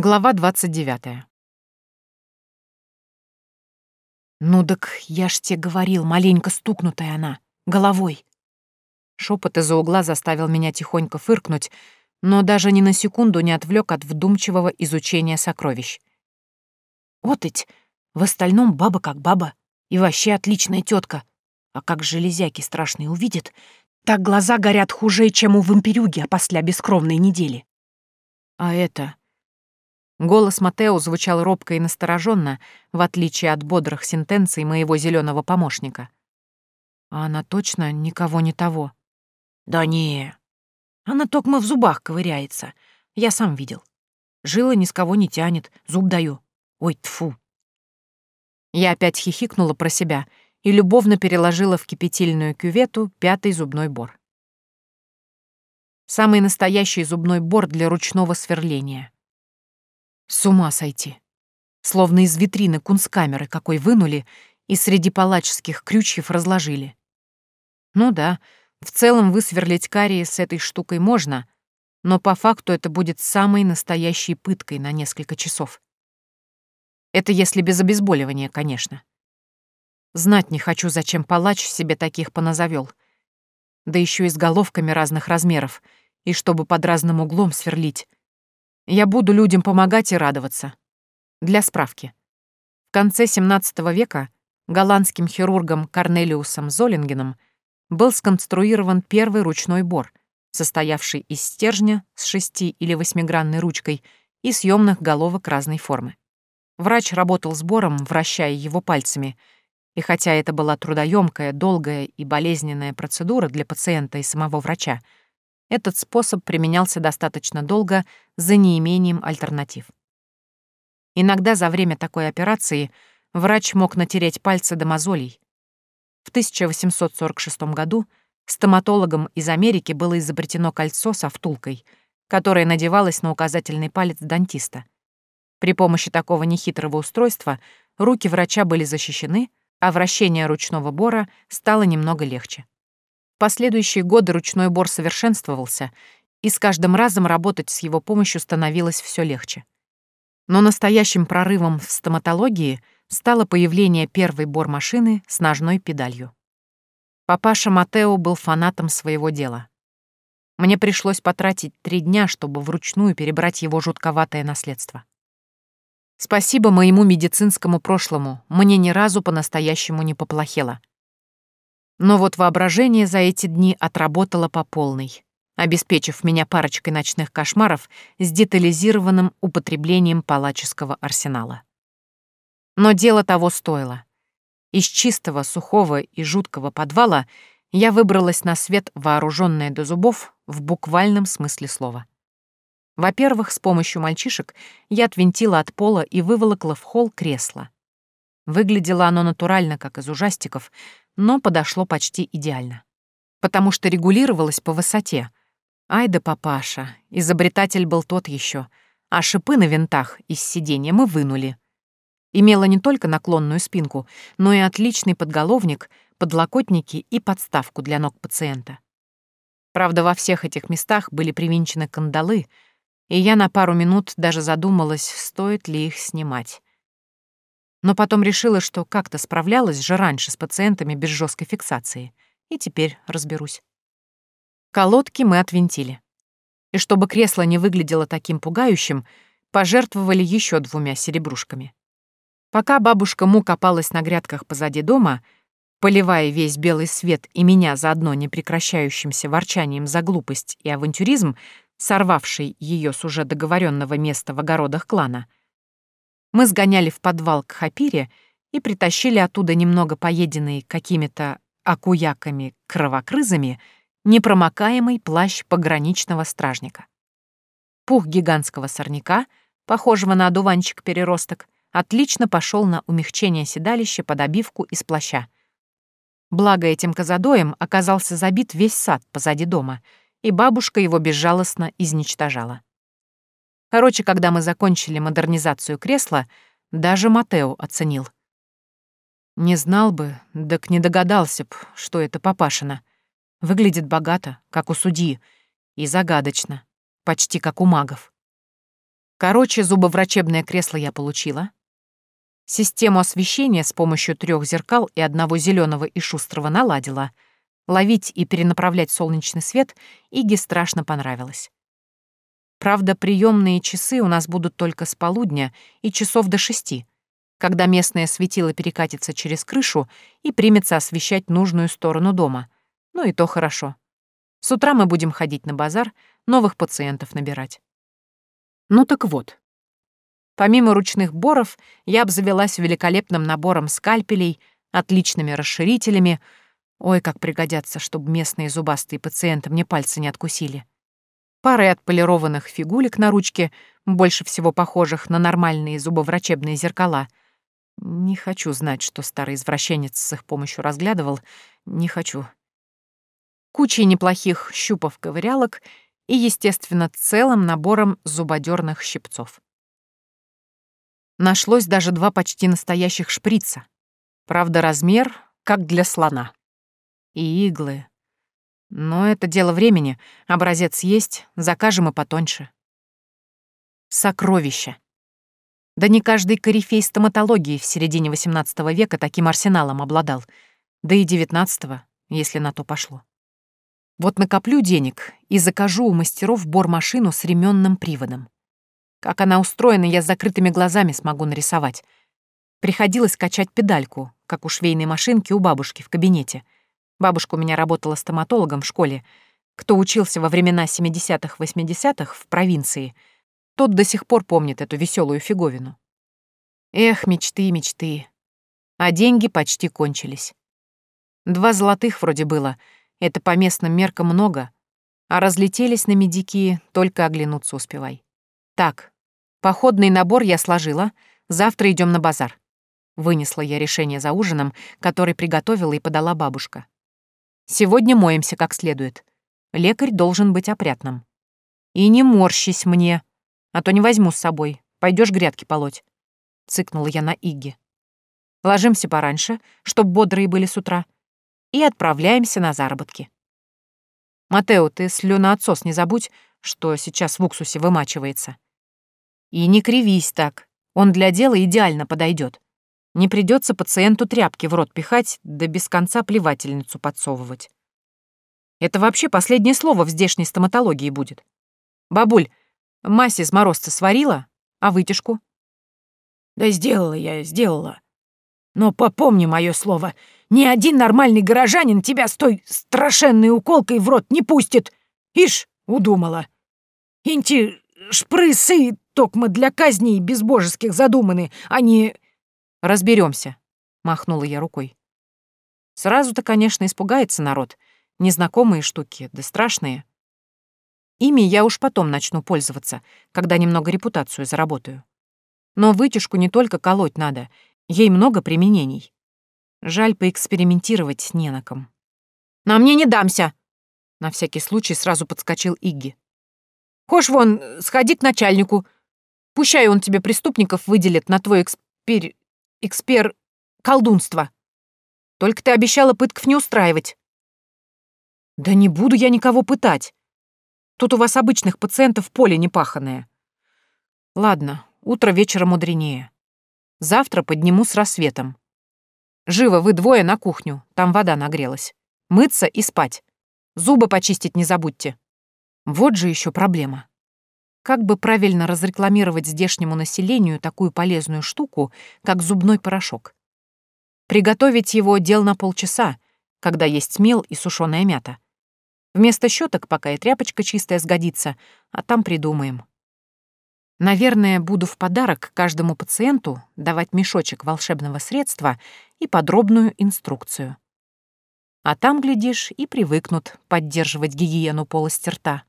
Глава 29. «Ну так я ж тебе говорил, маленько стукнутая она, головой». Шепот из-за угла заставил меня тихонько фыркнуть, но даже ни на секунду не отвлек от вдумчивого изучения сокровищ. «Вот ведь, в остальном баба как баба, и вообще отличная тетка. А как железяки страшные увидят, так глаза горят хуже, чем у вампирюги после бескровной недели. А это, Голос Матео звучал робко и настороженно, в отличие от бодрых сентенций моего зеленого помощника. А она точно никого не того. Да не. Она токмо в зубах ковыряется. Я сам видел. Жила ни с кого не тянет, зуб даю. Ой, тфу. Я опять хихикнула про себя и любовно переложила в кипятильную кювету пятый зубной бор. Самый настоящий зубной бор для ручного сверления — с ума сойти. Словно из витрины кунсткамеры какой вынули и среди палаческих крючьев разложили. Ну да, в целом высверлить карии с этой штукой можно, но по факту это будет самой настоящей пыткой на несколько часов. Это если без обезболивания, конечно. Знать не хочу, зачем палач себе таких поназовёл. Да еще и с головками разных размеров, и чтобы под разным углом сверлить. Я буду людям помогать и радоваться. Для справки. В конце XVII века голландским хирургом Корнелиусом Золингеном был сконструирован первый ручной бор, состоявший из стержня с шести- или восьмигранной ручкой и съемных головок разной формы. Врач работал с бором, вращая его пальцами, и хотя это была трудоемкая, долгая и болезненная процедура для пациента и самого врача, этот способ применялся достаточно долго за неимением альтернатив. Иногда за время такой операции врач мог натереть пальцы до мозолей. В 1846 году стоматологам из Америки было изобретено кольцо со втулкой, которое надевалось на указательный палец дантиста. При помощи такого нехитрого устройства руки врача были защищены, а вращение ручного бора стало немного легче последующие годы ручной бор совершенствовался, и с каждым разом работать с его помощью становилось все легче. Но настоящим прорывом в стоматологии стало появление первой бор-машины с ножной педалью. Папаша Матео был фанатом своего дела. Мне пришлось потратить три дня, чтобы вручную перебрать его жутковатое наследство. Спасибо моему медицинскому прошлому, мне ни разу по-настоящему не поплохело. Но вот воображение за эти дни отработало по полной, обеспечив меня парочкой ночных кошмаров с детализированным употреблением палаческого арсенала. Но дело того стоило. Из чистого, сухого и жуткого подвала я выбралась на свет, вооруженная до зубов, в буквальном смысле слова. Во-первых, с помощью мальчишек я отвинтила от пола и выволокла в холл кресло. Выглядело оно натурально, как из ужастиков, но подошло почти идеально. Потому что регулировалось по высоте. Ай да папаша, изобретатель был тот еще, а шипы на винтах из сиденья мы вынули. Имела не только наклонную спинку, но и отличный подголовник, подлокотники и подставку для ног пациента. Правда, во всех этих местах были привинчены кандалы, и я на пару минут даже задумалась, стоит ли их снимать но потом решила, что как-то справлялась же раньше с пациентами без жесткой фиксации, и теперь разберусь. Колодки мы отвинтили. И чтобы кресло не выглядело таким пугающим, пожертвовали еще двумя серебрушками. Пока бабушка Му копалась на грядках позади дома, поливая весь белый свет и меня заодно непрекращающимся ворчанием за глупость и авантюризм, сорвавший ее с уже договоренного места в огородах клана — мы сгоняли в подвал к Хапире и притащили оттуда немного поеденный какими-то акуяками-кровокрызами непромокаемый плащ пограничного стражника. Пух гигантского сорняка, похожего на одуванчик-переросток, отлично пошел на умягчение седалища под обивку из плаща. Благо этим казадоем оказался забит весь сад позади дома, и бабушка его безжалостно изничтожала. Короче, когда мы закончили модернизацию кресла, даже Матео оценил. Не знал бы, так не догадался б, что это папашина. Выглядит богато, как у судьи, и загадочно, почти как у магов. Короче, зубоврачебное кресло я получила. Систему освещения с помощью трех зеркал и одного зеленого и шустрого наладила. Ловить и перенаправлять солнечный свет Иге страшно понравилось. Правда, приемные часы у нас будут только с полудня и часов до шести, когда местное светило перекатится через крышу и примется освещать нужную сторону дома. Ну и то хорошо. С утра мы будем ходить на базар, новых пациентов набирать. Ну так вот. Помимо ручных боров, я обзавелась великолепным набором скальпелей, отличными расширителями. Ой, как пригодятся, чтобы местные зубастые пациенты мне пальцы не откусили парой отполированных фигулек на ручке, больше всего похожих на нормальные зубоврачебные зеркала. Не хочу знать, что старый извращенец с их помощью разглядывал. Не хочу. Кучей неплохих щупов-ковырялок и, естественно, целым набором зубодерных щипцов. Нашлось даже два почти настоящих шприца. Правда, размер как для слона. И иглы, но это дело времени. Образец есть, закажем и потоньше. Сокровища. Да не каждый корифей стоматологии в середине XVIII века таким арсеналом обладал. Да и XIX, если на то пошло. Вот накоплю денег и закажу у мастеров бормашину с ременным приводом. Как она устроена, я с закрытыми глазами смогу нарисовать. Приходилось качать педальку, как у швейной машинки у бабушки в кабинете — Бабушка у меня работала стоматологом в школе. Кто учился во времена 70-х-80-х в провинции, тот до сих пор помнит эту веселую фиговину. Эх, мечты, мечты. А деньги почти кончились. Два золотых вроде было, это по местным меркам много, а разлетелись на медики, только оглянуться успевай. Так, походный набор я сложила, завтра идем на базар. Вынесла я решение за ужином, который приготовила и подала бабушка. Сегодня моемся как следует. Лекарь должен быть опрятным. И не морщись мне, а то не возьму с собой. Пойдешь грядки полоть. Цыкнула я на Игги. Ложимся пораньше, чтоб бодрые были с утра, и отправляемся на заработки. Матео, ты слюноотсос не забудь, что сейчас в уксусе вымачивается. И не кривись так, он для дела идеально подойдет. Не придется пациенту тряпки в рот пихать, да без конца плевательницу подсовывать. Это вообще последнее слово в здешней стоматологии будет. Бабуль, мазь из морозца сварила, а вытяжку? Да сделала я, сделала. Но попомни мое слово, ни один нормальный горожанин тебя с той страшенной уколкой в рот не пустит. Ишь, удумала. Инти шпрысы токмо для казней безбожеских задуманы, а не... Разберемся, махнула я рукой. Сразу-то, конечно, испугается народ. Незнакомые штуки, да страшные. Ими я уж потом начну пользоваться, когда немного репутацию заработаю. Но вытяжку не только колоть надо, ей много применений. Жаль, поэкспериментировать не на ком. «На мне не дамся!» На всякий случай сразу подскочил Игги. «Хошь вон, сходи к начальнику. Пущай он тебе преступников выделит на твой экспер экспер... колдунство. Только ты обещала пытков не устраивать. Да не буду я никого пытать. Тут у вас обычных пациентов поле непаханное. Ладно, утро вечера мудренее. Завтра подниму с рассветом. Живо вы двое на кухню, там вода нагрелась. Мыться и спать. Зубы почистить не забудьте. Вот же еще проблема. Как бы правильно разрекламировать здешнему населению такую полезную штуку, как зубной порошок? Приготовить его дел на полчаса, когда есть мел и сушеная мята. Вместо щеток пока и тряпочка чистая сгодится, а там придумаем. Наверное, буду в подарок каждому пациенту давать мешочек волшебного средства и подробную инструкцию. А там, глядишь, и привыкнут поддерживать гигиену полости рта.